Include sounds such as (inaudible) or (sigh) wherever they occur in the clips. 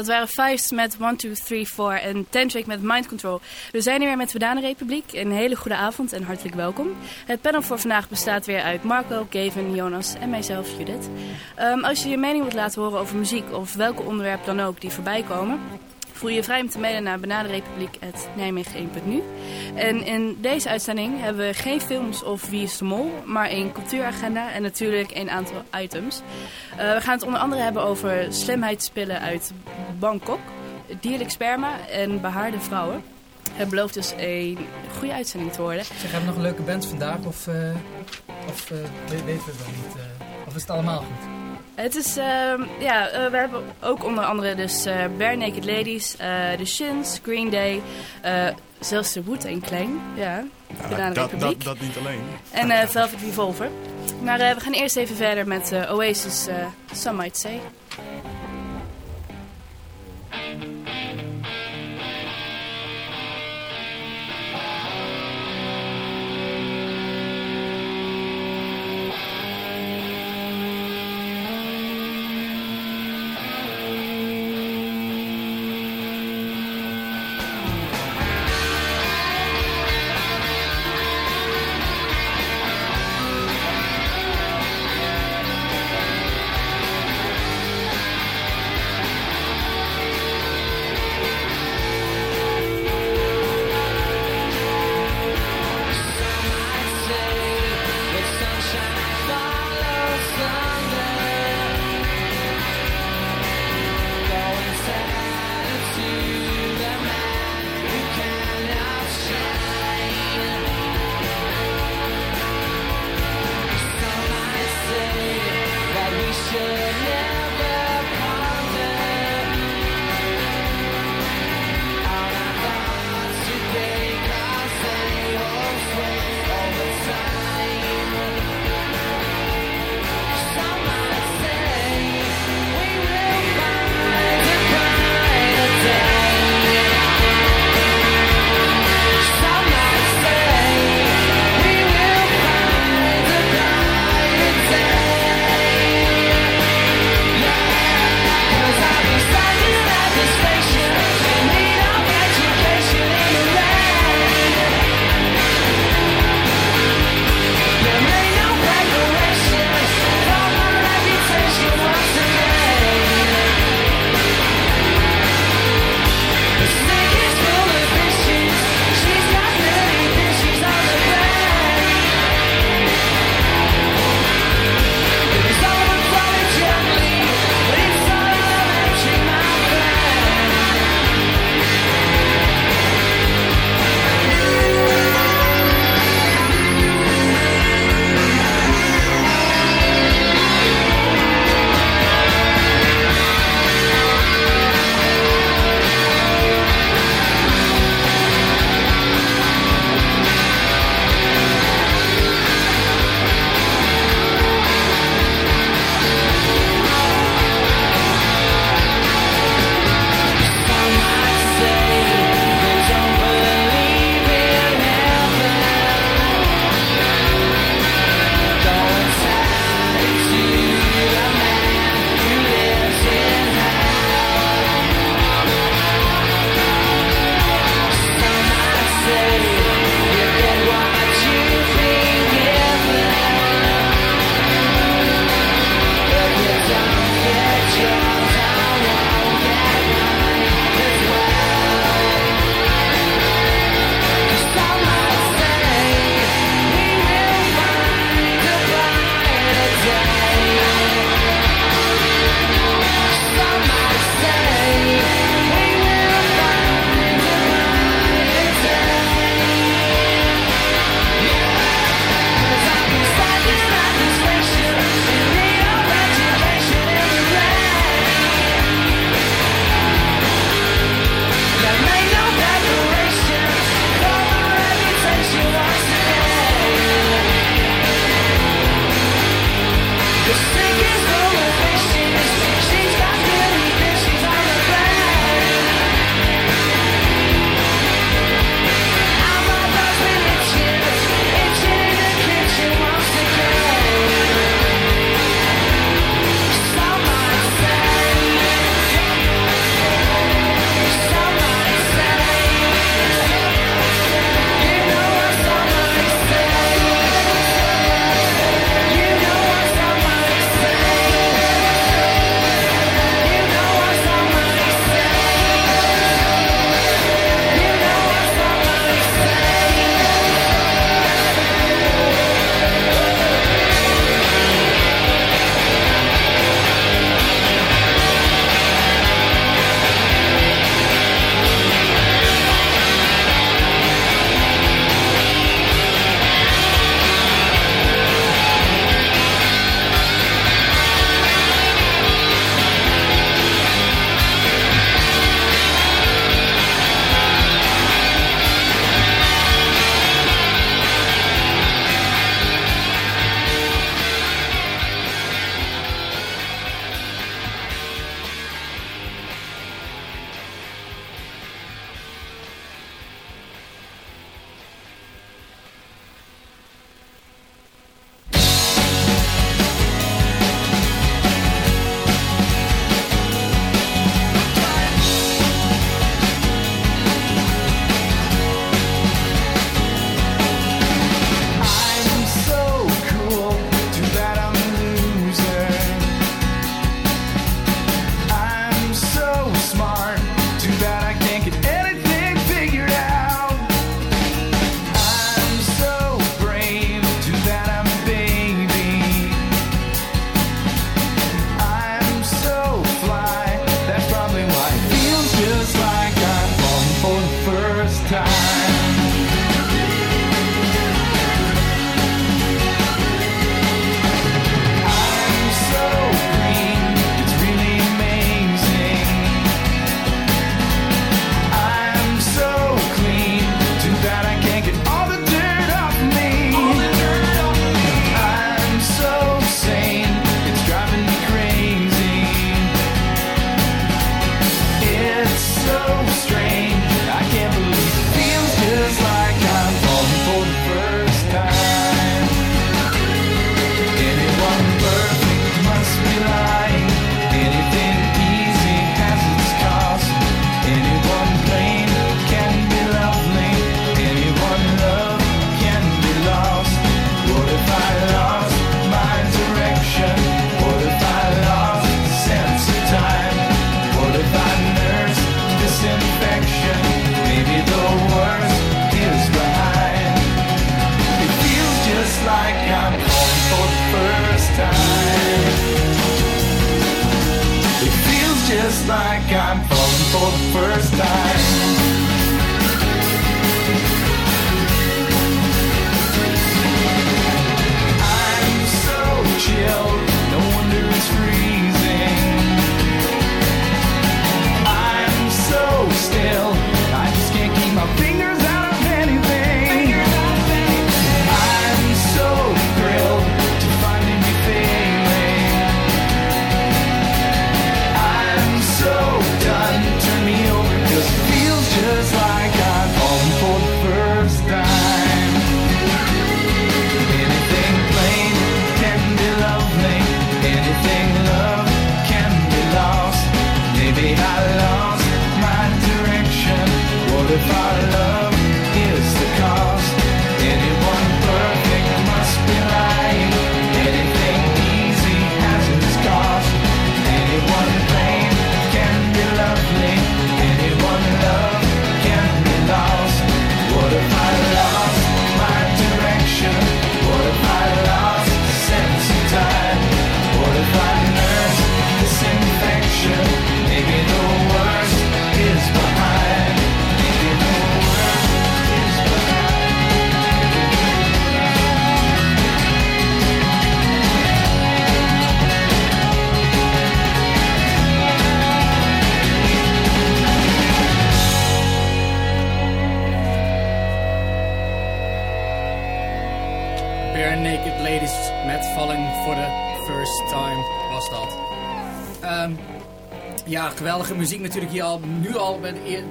Dat waren Fives met 1, 2, 3, 4 en Tantric met Mind Control. We zijn hier weer met Republiek. Een hele goede avond en hartelijk welkom. Het panel voor vandaag bestaat weer uit Marco, Gavin, Jonas en mijzelf, Judith. Ehm, als je je mening wilt laten horen over muziek of welke onderwerp dan ook die voorbij komen... voel je vrij om te mailen naar benaderrepubliek.nijmegen1.nu. En in deze uitzending hebben we geen films of Wie is de Mol, maar een cultuuragenda en natuurlijk een aantal items. Eh, we gaan het onder andere hebben over slimheidspillen uit Bangkok, dierlijk sperma en behaarde vrouwen. Het belooft dus een goede uitzending te worden. Zeg, hebben we nog een leuke band vandaag of, eh, of eh, we- weten we het nog niet? of is het allemaal goed? Het is, ehm, ja, eh, we hebben ook onder andere dus eh Bare Naked Ladies, eh The Shins, Green Day, zelfs de Wu-Tang Clan, ja, Banana dat, dat, dat niet alleen. En Velvet Revolver. Maar we gaan eerst even verder met Oasis, Some Might Say.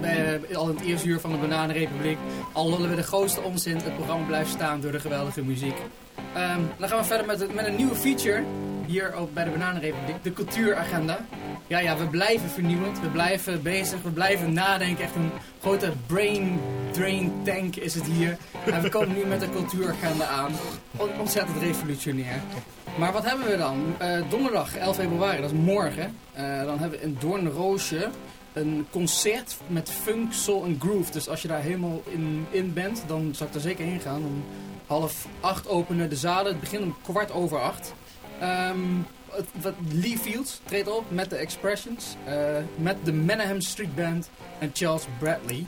Bij, al in het eerste uur van de Bananenrepubliek. Al lullen we de grootste onzin, het programma blijft staan door de geweldige muziek. Ehm, dan gaan we verder met, met een nieuwe feature hier ook bij de Bananenrepubliek, de cultuuragenda. Ja, ja, we blijven vernieuwend, we blijven bezig, we blijven nadenken. Echt een grote brain drain tank is het hier. En we komen nu met de cultuuragenda aan. On- ontzettend revolutionair. Maar wat hebben we dan? Eh, donderdag 11 februari, dat is morgen. Eh, dan hebben we in Doornroosje een concert met funk, soul en groove. Dus als je daar helemaal in, in bent, dan zou ik er zeker heen gaan. Om half acht openen de zalen. Het begint om kwart over acht. Ehm, het, wat Lee Fields treedt op met de Expressions. eh, met de Manningham Street Band en Charles Bradley.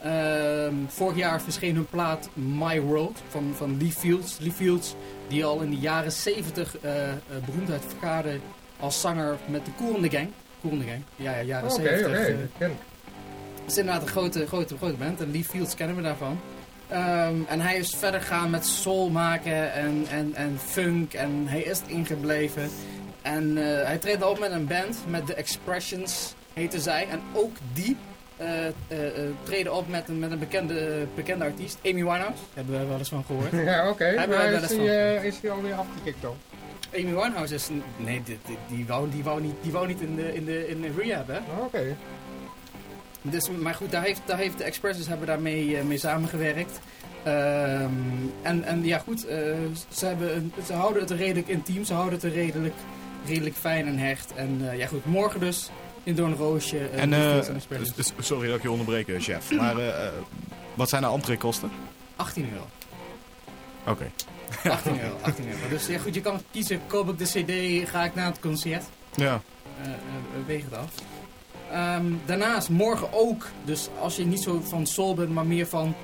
Ehm, vorig jaar verscheen hun plaat My World van, van Lee Fields. Lee Fields die al in de jaren 70 eh, eh, beroemdheid vergaarde als zanger met de Cool in Gang. Cool Gang, ja, ja jaren Oké, 70. oké. eh, ken ik. het is inderdaad een grote, grote, grote band. En Lee Fields kennen we daarvan. Ehm, en hij is verder gaan met soul maken en, en, en funk. En hij is ingebleven. En eh, hij treedt op met een band, met The Expressions heette zij. En ook die eh, treden op met een, met een bekende, bekende artiest, Amy Winehouse. Hebben we wel eens van gehoord. (laughs) Ja, oké. Hebben wel is eens die, van eh, is alweer afgekikt dan? Amy Winehouse is... een- Nee, die, die, die, wou, die, wou niet, die wou niet in de, in de, in de rehab, hè. Oh, Oké. Dus, maar goed, daar heeft, daar heeft de Expresses hebben daarmee eh, mee samengewerkt. Ehm, en, en ja goed, eh, ze, hebben een- ze houden het redelijk intiem, ze houden het redelijk, redelijk fijn en hecht. En eh, ja goed, morgen dus in Doornroosje. En, eh, sorry dat ik je onderbreek, chef. Maar wat zijn de entreekosten? 18 euro. Oké. (laughs) 18 euro, 18 euro. Dus ja goed, je kan kiezen, koop ik de cd, ga ik naar het concert. Ja. Eh, eh, weeg het af. Ehm, daarnaast morgen ook, dus als je niet zo van soul bent, maar meer van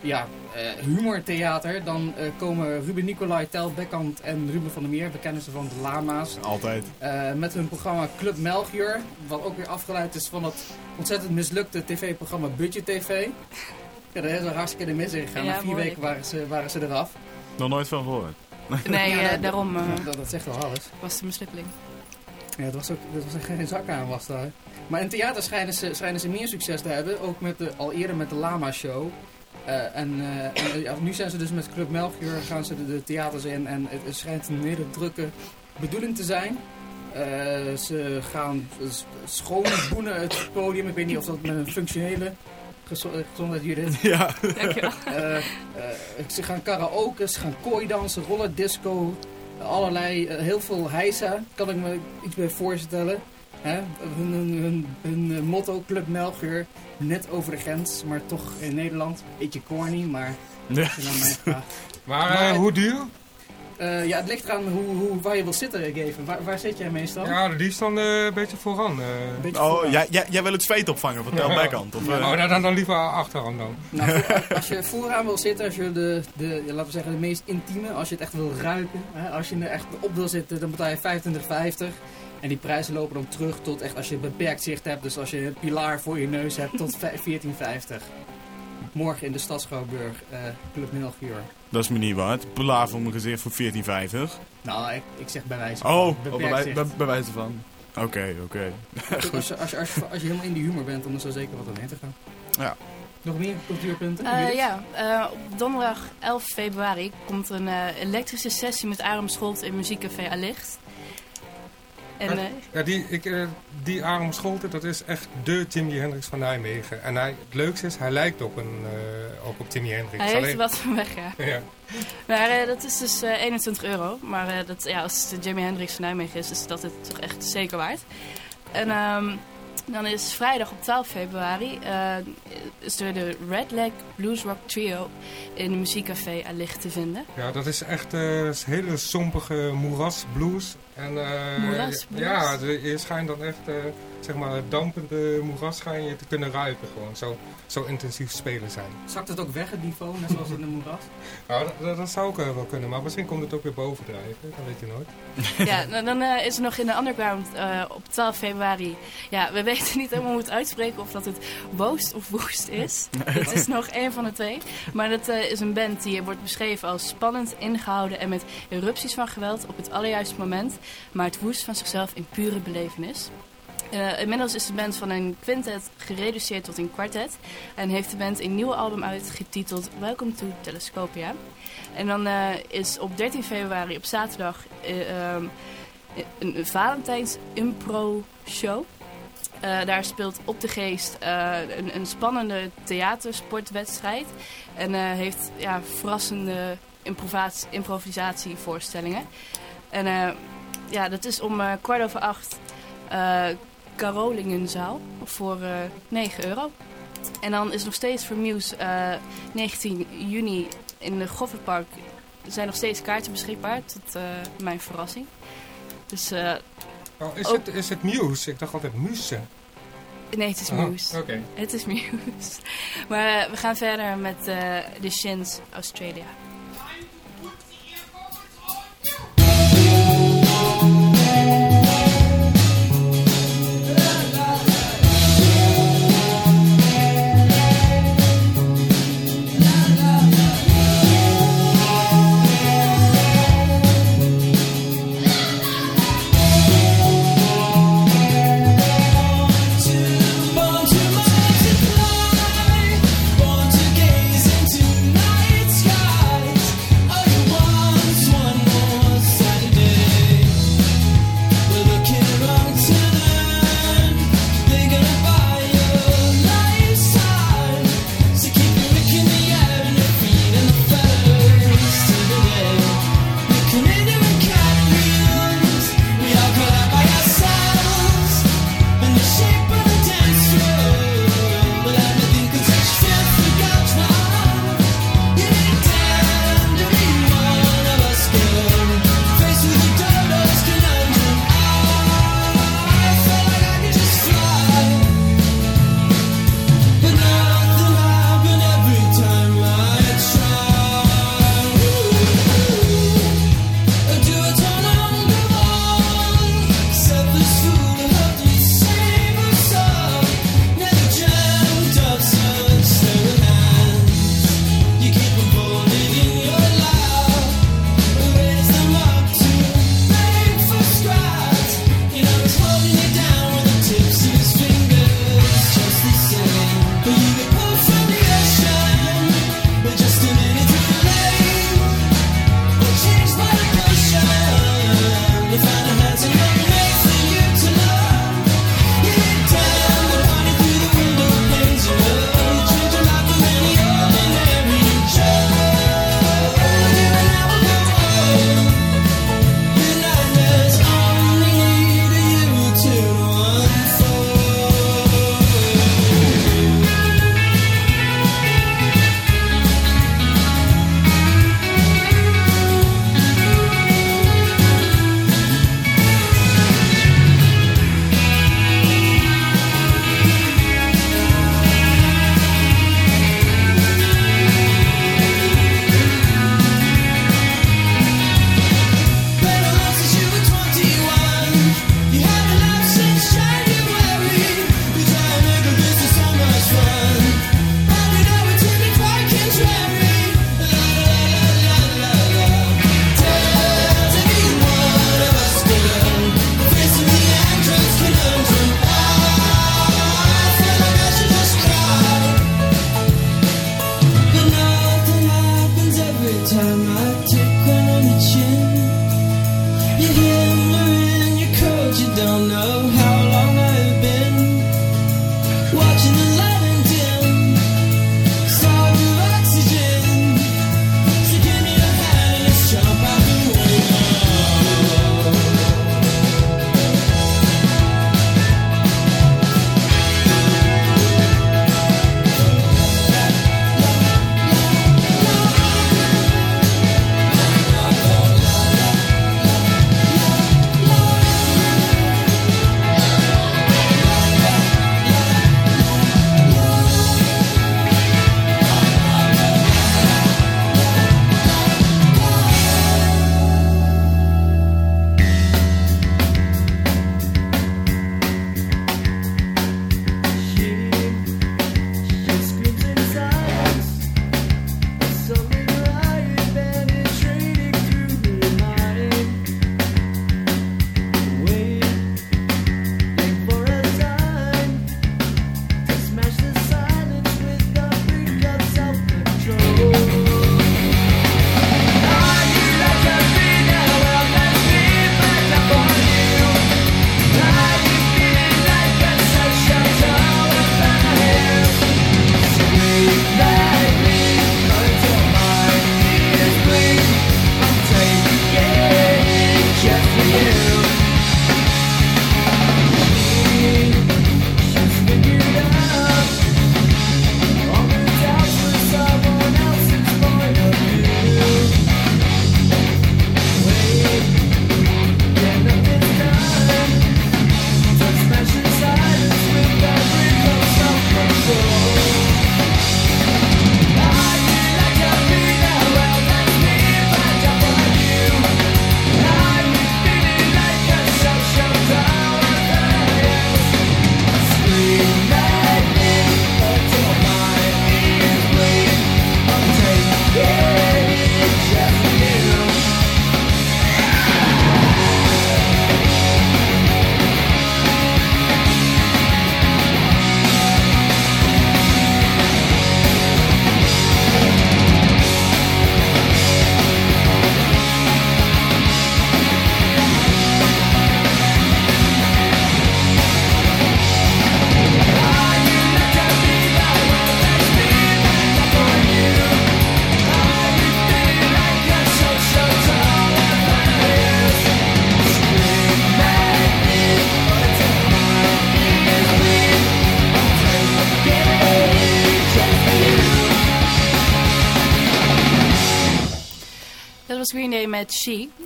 ja, eh, humortheater, dan eh, komen Ruben Nicolai, Tel Bekkant en Ruben van der Meer, we kennen ze van de Lama's, Altijd. eh, met hun programma Club Melchior, wat ook weer afgeleid is van dat ontzettend mislukte tv-programma Budget TV. Ja, daar is er hartstikke de mis in gegaan. Ja, Na vier mooi. weken waren ze, waren ze eraf. Nog nooit van gehoord. Nee, (laughs) Ja, eh, dat- daarom eh, Dat, dat zegt wel alles. was de mislukkeling. Ja, het was ook het was er geen zak aan was daar. Maar in theater schijnen ze, schijnen ze meer succes te hebben. Ook met de, al eerder met de Lama Show. Eh, en en, ja, nu zijn ze dus met Club Melchior gaan ze de, de theaters in. En het, het schijnt een hele drukke bedoeling te zijn. Eh, ze gaan schoonboenen het podium. Ik weet niet of dat met een functionele gezondheid Judith. (laughs) Ja. Dankjewel. (laughs) Eh, eh, ze gaan karaoke, ze gaan kooidansen, rollerdisco, allerlei, eh, heel veel heisa, kan ik me iets bij voorstellen. Hè? Hun, hun, hun, hun, eh, motto, Club Melchior, net over de grens, maar toch in Nederland. Beetje corny, maar Ja. Maar, eh, Maar- hoe duur? Eh, ja, het ligt eraan hoe, hoe, waar je wil zitten, Geven. Waar, waar zit jij meestal? Ja, die is dan eh, een beetje vooraan. eh. Een beetje Oh, vooraan. jij, jij, jij wil het zweet opvangen van Tel Ja. Of, eh? Oh, dan, dan, dan liever achteraan dan. Nou, (laughs) als je vooraan wil zitten, als je de, de ja, laten we zeggen, de meest intieme, als je het echt wil ruiken, hè, als je er echt op wil zitten, dan betaal je 25,50. En die prijzen lopen dan terug tot echt als je beperkt zicht hebt, dus als je een pilaar voor je neus hebt, tot vij- 14,50. Morgen in de stad Schouwburg, eh, Club Melchior. Dat is me niet waard. Pilaar voor mijn gezicht voor 14,50. Nou, ik, ik zeg bij wijze van. Oh, bij, bij, zicht. bij, wijze van. Oké, oké. (laughs) Als, je, als, je, als, je, als, je, als je helemaal in die humor bent, dan is er zeker wat aan heen te gaan. Ja. Nog meer cultuurpunten? Eh, Judith? ja, eh, op donderdag 11 februari komt een eh, elektrische sessie met Aram Scholt in Muziekcafé Allicht. En eh, Ja, die, ik, eh, die Aram Scholten, dat is echt de Jimi Hendrix van Nijmegen. En hij, het leukste is, hij lijkt op, een, ook op Jimi Hendrix. hij heeft Alleen- wat van weg, ja. (laughs) ja. Maar dat is dus eh, 21 euro. Maar dat, ja, als het de Jimi Hendrix van Nijmegen is, is dat het toch echt zeker waard. En ehm, dan is vrijdag op 12 februari eh, is er de Red Leg Blues Rock Trio in de muziekcafé Allicht te vinden. ja, dat is echt eh, is hele sompige moerasblues. En, eh, Moerasblues? Ja, je schijnt dan echt, eh, zeg maar, het dampende moeras schijn je te kunnen ruiken gewoon. Zo, zo intensief spelen zijn. Zakt het ook weg, het niveau, net zoals in de moeras? (laughs) Nou, dat, zou ook eh, wel kunnen, maar misschien komt het ook weer bovendrijven. Dat weet je nooit. (laughs) Ja, nou, dan eh, is er nog in de underground eh, op 12 februari. Ja, we (laughs) weten niet helemaal hoe het uitspreken of dat het Woost of Woest is. het is nog één van de twee. Maar dat eh, is een band die wordt beschreven als spannend, ingehouden en met erupties van geweld op het allerjuiste moment. Maar het woest van zichzelf in pure belevenis. Eh, inmiddels is de band van een quintet gereduceerd tot een kwartet. En heeft de band een nieuw album uit getiteld Welcome to Telescopia. En dan eh, is op 13 februari op zaterdag eh, ehm, een, Valentijns impro show. Daar speelt Op de Geest een, een spannende theatersportwedstrijd. En heeft ja, verrassende improvisatievoorstellingen. En ja, dat is om kwart over acht Carolingenzaal voor eh 9 euro. En dan is nog steeds voor Muse eh 19 juni in de Goffertpark zijn nog steeds kaarten beschikbaar, tot eh, mijn verrassing. Dus eh, Oh, is, Ook- het, is het Muse? Ik dacht altijd Muse. nee, het is Oh, Muse. Oké. Het is Muse. (laughs) Maar eh, we gaan verder met eh de Shins Australia.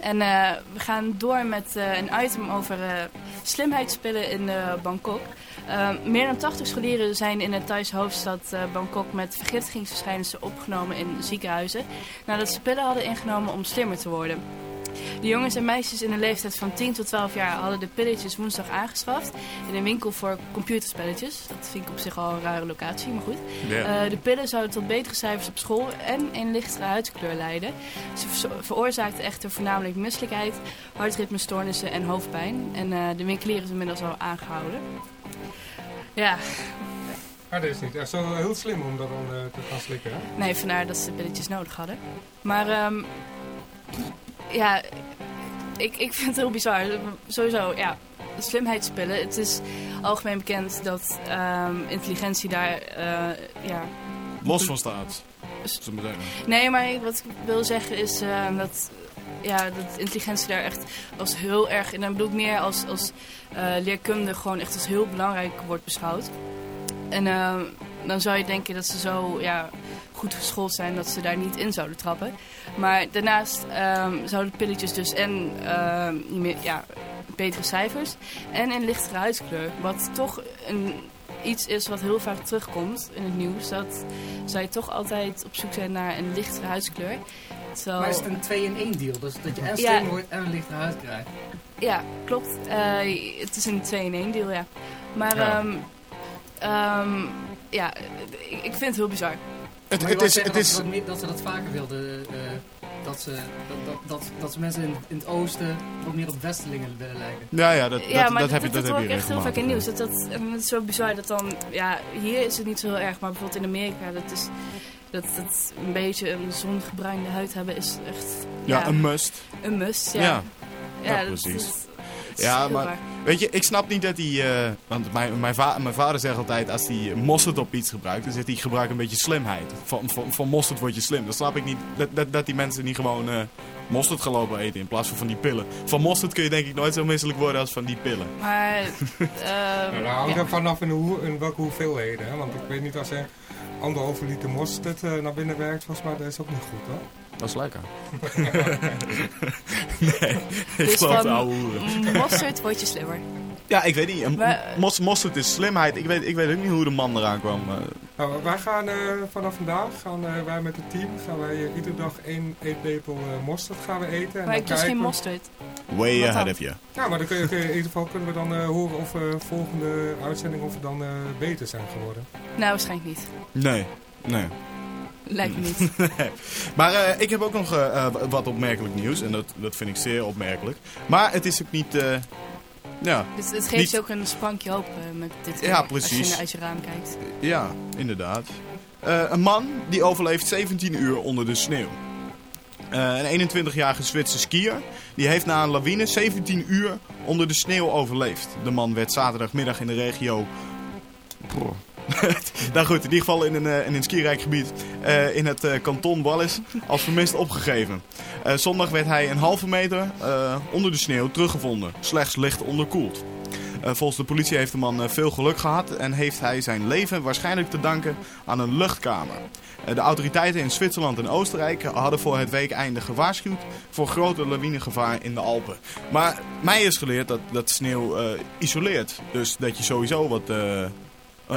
En eh, we gaan door met eh, een item over eh slimheidspillen in Bangkok. Meer dan 80 scholieren zijn in de Thaise hoofdstad Bangkok met vergiftigingsverschijnselen opgenomen in ziekenhuizen. Nadat ze pillen hadden ingenomen om slimmer te worden. De jongens en meisjes in de leeftijd van 10 tot 12 jaar hadden de pilletjes woensdag aangeschaft in een winkel voor computerspelletjes. Dat vind ik op zich al een rare locatie, maar goed. Ja. Eh, de pillen zouden tot betere cijfers op school en een lichtere huidskleur leiden. Ze ver- veroorzaakten echter voornamelijk misselijkheid, hartritmestoornissen en hoofdpijn. En eh, de winkelier is inmiddels al aangehouden. Ja, Maar dat is niet echt zo heel slim om dat dan eh, te gaan slikken. Hè? nee, vandaar dat ze pilletjes nodig hadden. Maar ehm, ja, ik, ik vind het heel bizar. Sowieso, ja, slimheidspillen. Het is algemeen bekend dat ehm, intelligentie daar, eh, ja, Los van staat. Nee, maar wat ik wil zeggen is eh, dat, ja, dat intelligentie daar echt als heel erg... En dan bedoel ik meer als, als eh, leerkunde gewoon echt als heel belangrijk wordt beschouwd. En eh, dan zou je denken dat ze zo ja, goed geschoold zijn dat ze daar niet in zouden trappen. Maar daarnaast ehm, zouden pilletjes dus en meer, ja, betere cijfers en een lichtere huidskleur. Wat toch een, iets is wat heel vaak terugkomt in het nieuws. Dat zij toch altijd op zoek zijn naar een lichtere huidskleur. Terwijl- Maar is het een 2 in 1 deal? Dus dat je en Ja. slim wordt en een lichtere huid krijgt. Ja, klopt. Eh, het is een 2 in 1 deal, ja. Maar Ja. ehm, ja, ik vind het heel bizar. Het, is, het dat, is, ze dat, ze dat vaker wilden. eh, dat, ze, dat, dat, dat, dat ze mensen in, in het oosten wat meer op Westelingen willen lijken. ja, ja, dat, ja, dat, maar dat heb je, dat, dat hoor ik echt heel vaak in nieuws. Dat, dat, en het is zo bizar dat dan, ja, hier is het niet zo heel erg, maar bijvoorbeeld in Amerika, dat is, dat, dat een beetje een zongebruinde huid hebben is echt, Ja, een must. een must. Ja, Ja. ja, ja, dat- precies. Is Ja, maar- raar. Weet je, ik snap niet dat hij... eh, want mijn, mijn, va- mijn vader zegt altijd, als hij mosterd op iets gebruikt, dan zegt hij, gebruik een beetje slimheid. Van, van, van mosterd word je slim. Dan snap ik niet dat, dat, dat die mensen niet gewoon eh mosterd gaan lopen eten in plaats van van die pillen. Van mosterd kun je denk ik nooit zo misselijk worden als van die pillen. Maar, (laughs) ehm, Nou, daar hangt ja. er vanaf in, hoe, in welke hoeveelheden. Hè? Want ik weet niet als er anderhalve liter mosterd eh, naar binnen werkt, volgens mij dat is ook niet goed hoor. Dat is lekker. (laughs) nee, ik Dus geloof van de ouwe hoeren. mosterd word je slimmer. Ja, ik weet niet. Maar- mos, mosterd is slimheid. Ik weet, ik weet ook niet hoe de man eraan kwam. eh. Nou, wij gaan eh, vanaf vandaag, gaan eh, wij met het team, gaan wij iedere dag één eetlepel eh mosterd gaan we eten. En Maar dan ik dus geen we- mosterd. way Wat ahead dan? of you. Ja, maar dan kun je, in ieder geval kunnen we dan eh, horen of eh volgende uitzending of we dan eh, beter zijn geworden. Nou, waarschijnlijk niet. Nee, nee. Lijkt me niet. (laughs) Maar eh, ik heb ook nog eh, eh, wat opmerkelijk nieuws. En dat, dat vind ik zeer opmerkelijk. Maar het is ook niet... ja, Dus het geeft Niet- je ook een sprankje hoop met dit. Ja, Als precies. je uit je raam kijkt. ja, inderdaad. Een man die overleeft 17 uur onder de sneeuw. Een 21-jarige Zwitserse skier die heeft na een lawine 17 uur onder de sneeuw overleefd. De man werd zaterdagmiddag in de regio... (laughs) Nou goed, in ieder geval in een, eh, in een gebied eh, in het eh, kanton Wallis als vermist opgegeven. Zondag werd hij een halve meter onder de sneeuw teruggevonden, slechts licht onderkoeld. Volgens de politie heeft de man veel geluk gehad en heeft hij zijn leven waarschijnlijk te danken aan een luchtkamer. De autoriteiten in Zwitserland en Oostenrijk hadden voor het weekeinde gewaarschuwd voor grote lawinegevaar in de Alpen. Maar mij is geleerd dat, dat sneeuw isoleert. Dus dat je sowieso wat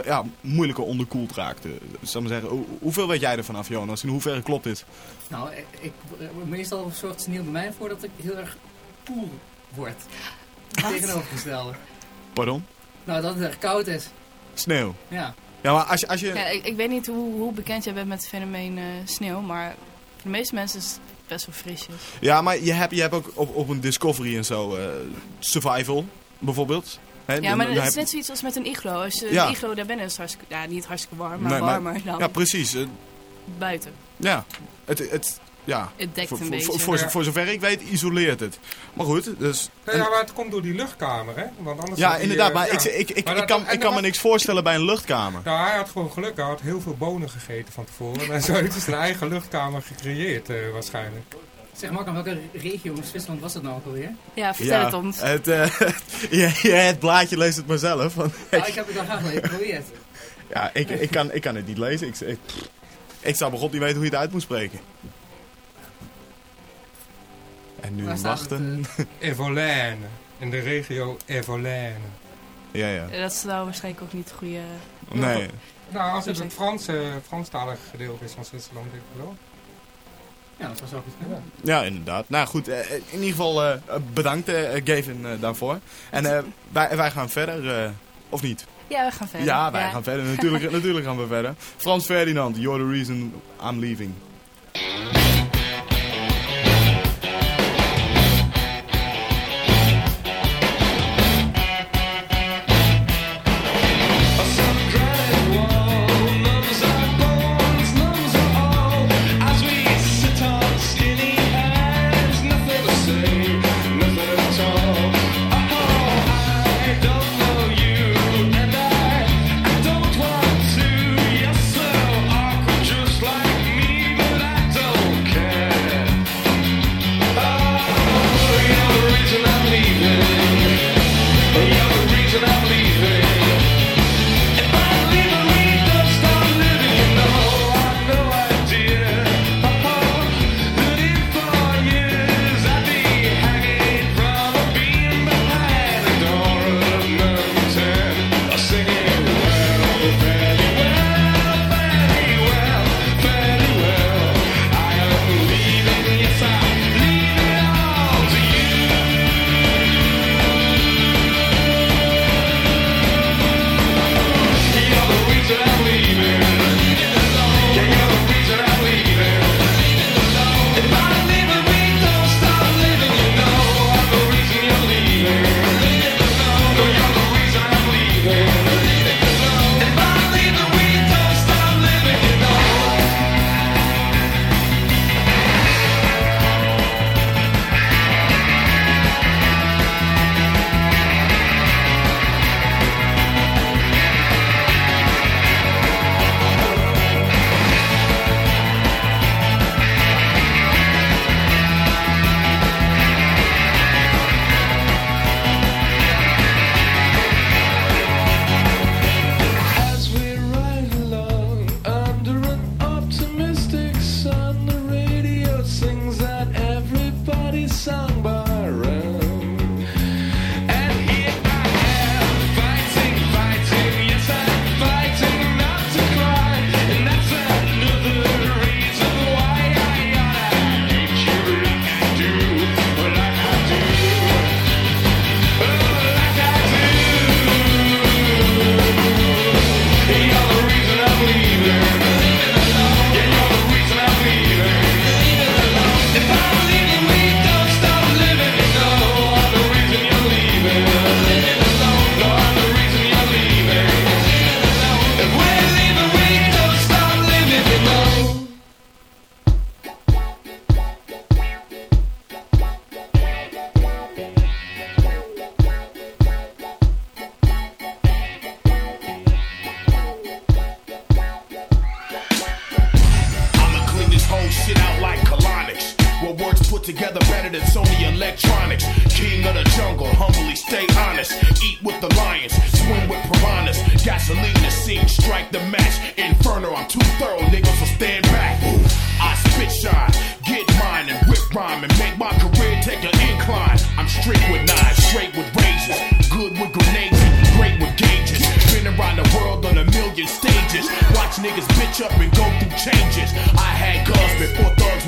ja, moeilijker onderkoeld raakt. Eh, zal ik maar zeggen, hoe- hoeveel weet jij ervan af, Jonas? In hoeverre klopt dit? Nou, ik, ik, meestal zorgt sneeuw bij mij voor dat ik heel erg koel word. Tegenovergestelde. Pardon? Nou, dat het erg koud is. Sneeuw. Ja. Ja, maar als je... Als je Ja, ik, ik weet niet hoe, hoe bekend jij bent met het fenomeen eh, sneeuw, maar De meeste mensen is het best wel frisjes. Ja, maar je hebt, je hebt ook op, op een Discovery en zo eh, survival, bijvoorbeeld. Hè, Ja, maar het is net zoiets als met een iglo. Als je Ja. een iglo daar binnen is het hartstikke... Ja, niet hartstikke warm, maar Nee, maar- warmer dan Ja, precies. eh, buiten. ja, het, het, ja. Het dekt Voor, een voor, beetje. voor, voor, Ja. voor zover ik weet, isoleert het. Maar goed, dus... Ja, maar het komt door die luchtkamer, hè? Want anders Ja, inderdaad, eh, maar ja. ik, ik, ik, Maar ik dat- kan, en ik kan me niks voorstellen bij een luchtkamer. Nou, hij had gewoon geluk. Hij had heel veel bonen gegeten van tevoren. En zo heeft hij zijn eigen luchtkamer gecreëerd, eh, waarschijnlijk. Zeg maar, aan welke regio in Zwitserland was dat nou ook alweer? Ja, vertel het ons. Het, eh, (laughs) ja, ja, het blaadje leest het maar zelf. want Ah, ik heb het al graag even geprobeerd. ja, ik, ik, kan, ik kan het niet lezen. Ik, ik, ik zou bij god niet weten hoe je het uit moet spreken. En nu het, wachten. (laughs) Evolène. In de regio Evolène. Ja, ja. Ja, Dat zou waarschijnlijk ook niet de goede... Nee. Nou, als het het Franse, Franstalige gedeelte is van Zwitserland, denk ik wel. Ja, dat was ook goed. Ja. Ja, inderdaad. Nou goed, eh, in ieder geval eh, bedankt eh, Gavin eh, daarvoor. En eh, wij, wij gaan verder, eh, of niet? Ja, we gaan verder. Ja, wij gaan verder. Natuurlijk, (laughs) natuurlijk gaan we verder. Frans Ferdinand, You're the reason I'm leaving.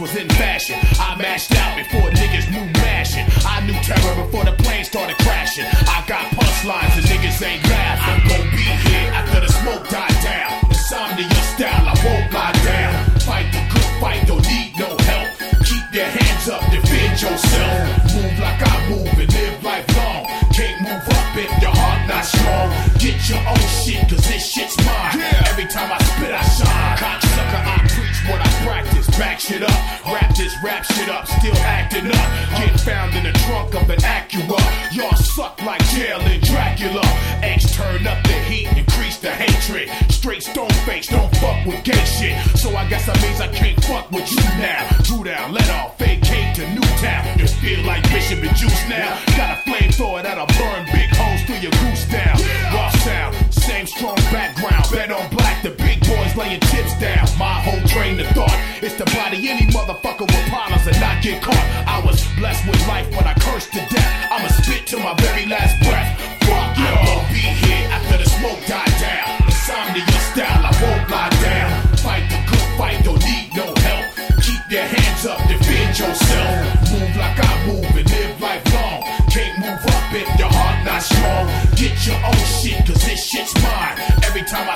was in fashion. I mashed out before niggas knew mashing. I knew terror before the plane started crashing. I got punchlines and niggas ain't laughing. I'm gon' be here after the smoke died down. Insomnia style, I won't lie down. Fight the good fight, don't need no help. Keep your hands up, defend yourself. Move like I move and live life long. Can't move up if your heart not strong. Get your own shit, cause this shit's mine. Yeah. Every time I spit, I shine. Cocksucker, I preach what I practice. Back shit up still acting up. Get found in the trunk of an Acura. Y'all suck like jail in Dracula. X turn up the heat, increase the hatred. Straight stone face, don't fuck with gay shit. So I guess that means I can't fuck with you now. Drew down, let off, vacate to Newtown. Just feel like Bishop and Juice now. Got a flamethrower that'll burn big holes through your goose down. Raw sound, same strong background. Bet on black, the big laying chips down. My whole train of thought is to body any motherfucker with problems and not get caught. I was blessed with life, but I cursed to death. I'ma spit to my very last breath. Fuck you. I won't be here after the smoke die down. Insomnia style, I won't lie down. Fight the good fight, don't need no help. Keep your hands up, defend yourself. Move like I move and live life long. Can't move up if your heart not strong. Get your own shit, cause this shit's mine. Every time I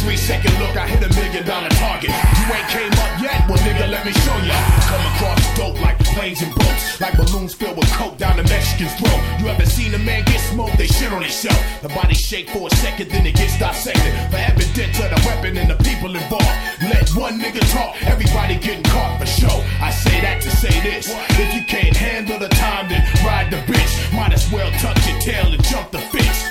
three second look, I hit a million dollar target. You ain't came up yet, well nigga, let me show ya. Come across dope like planes and boats, like balloons filled with coke down the Mexican's throat. You ever seen a man get smoked? They shit on themselves. The body shake for a second, then it gets dissected. For evidence of the weapon and the people involved. Let one nigga talk, everybody getting caught for show. I say that to say this. If you can't handle the time, then ride the bitch. Might as well tuck your tail and jump the fence.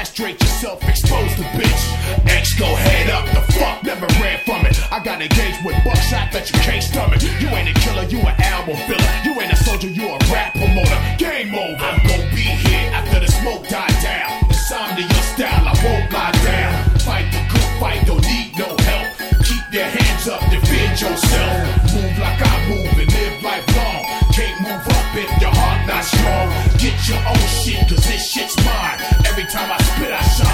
Castrate yourself, expose the bitch. X go head up, the fuck never ran from it. I got engaged with buckshot that you can't stomach. You ain't a killer, you an album filler. You ain't a soldier, you a rap promoter. Game over. I'm gonna be here after the smoke die down. Insomnia style, I won't lie down. Fight the good fight, don't need no help. Keep your hands up, defend yourself. Move like I move and live life long. Can't move up if your heart not strong. Get your own shit, cause this shit's mine. Every time I spit, I shine.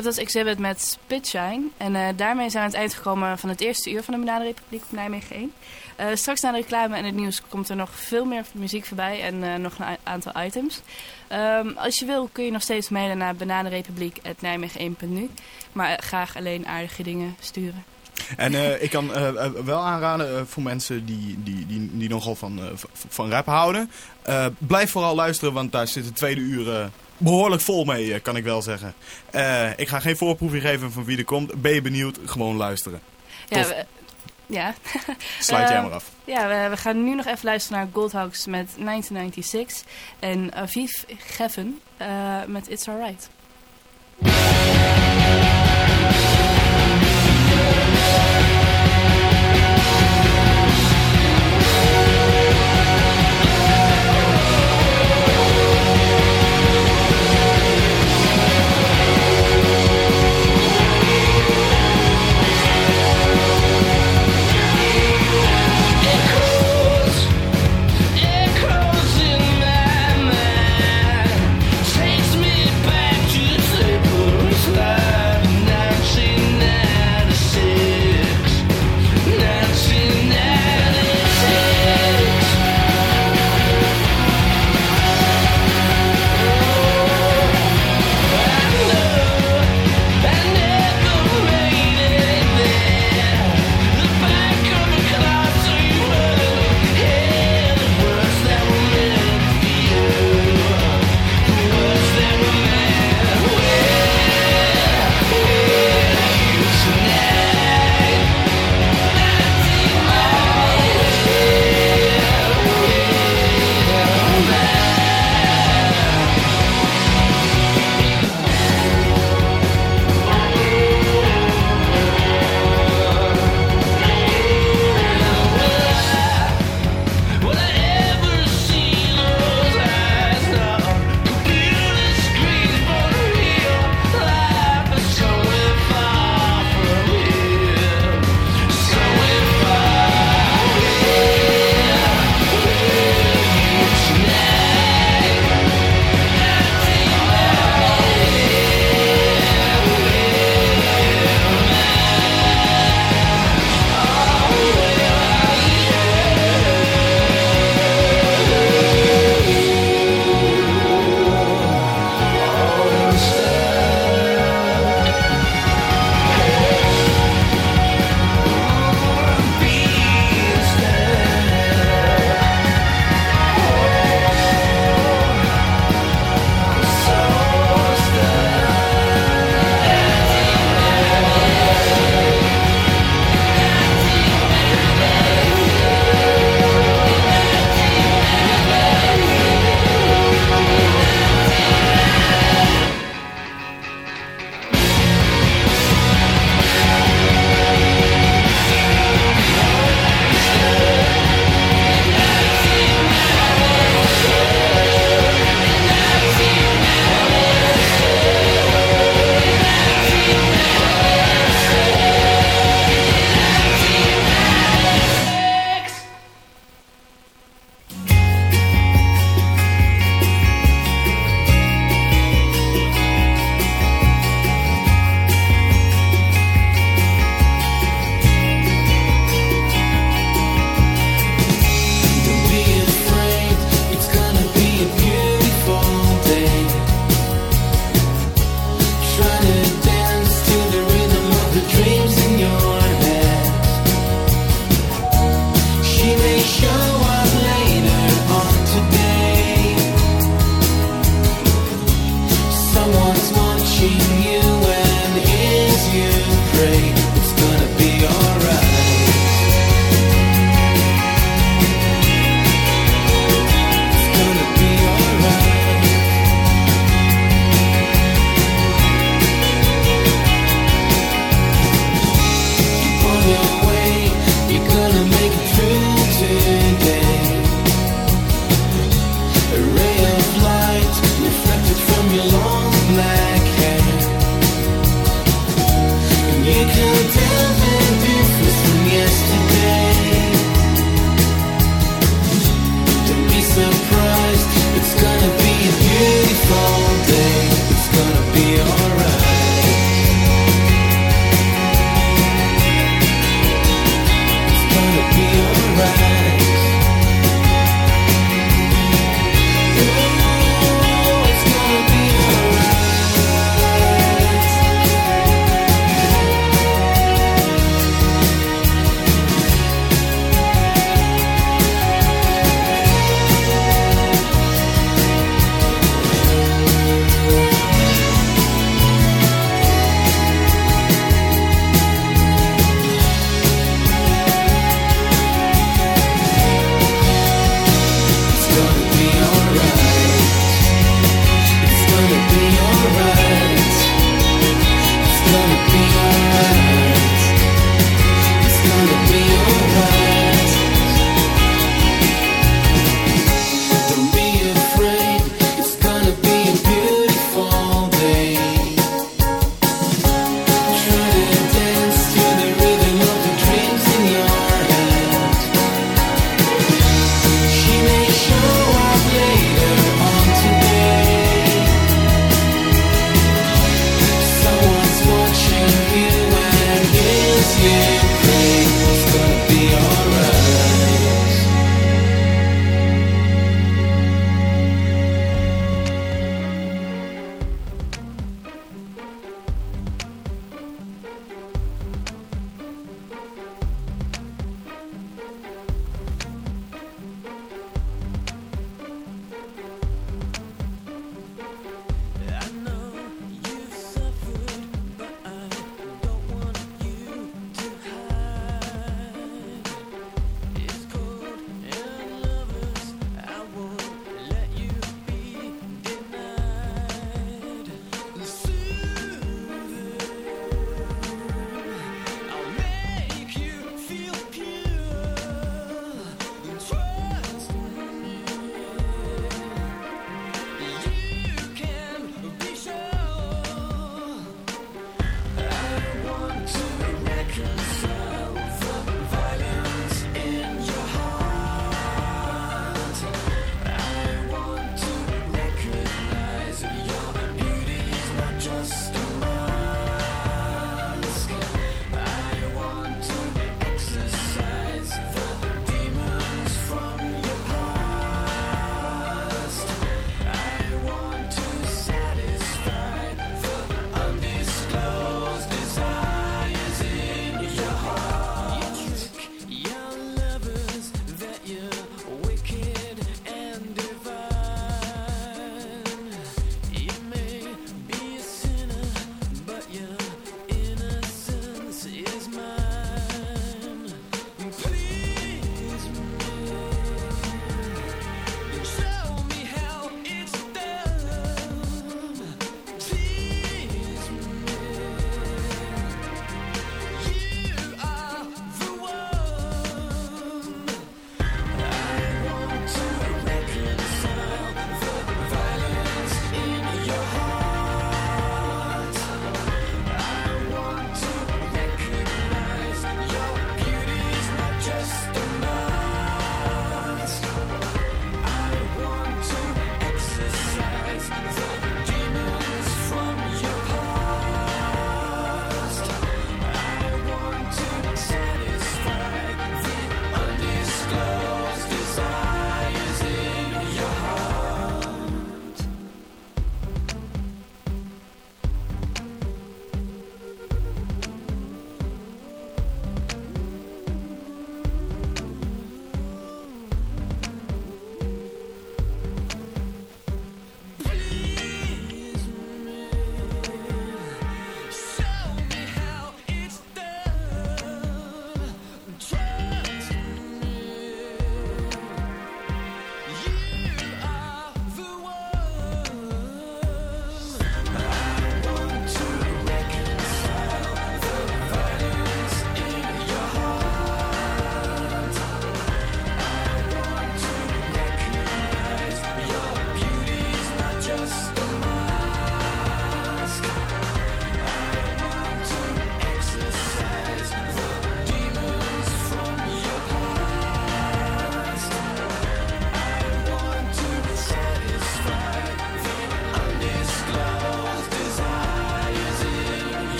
Dat was Exhibit met Spitshine. En eh, daarmee zijn we aan het eind gekomen van het eerste uur van de Bananenrepubliek op Nijmegen 1. Eh, straks na de reclame en het nieuws komt er nog veel meer muziek voorbij en eh, nog een aantal items. Ehm, als je wil kun je nog steeds mailen naar bananenrepubliek.nijmegen1.nu. Maar graag alleen aardige dingen sturen. En ik kan wel aanraden voor mensen die, die, die, die nogal van, van rap houden. blijf vooral luisteren, want daar zit de tweede uur eh, behoorlijk vol mee, eh, kan ik wel zeggen. Eh, ik ga geen voorproefje geven van wie er komt. Ben je benieuwd? Gewoon luisteren. Ja, we- ja. (laughs) Sluit jij Eh, maar af. Ja, we, we gaan nu nog even luisteren naar Goldhawks met 1996. En Aviv Geffen met It's Alright.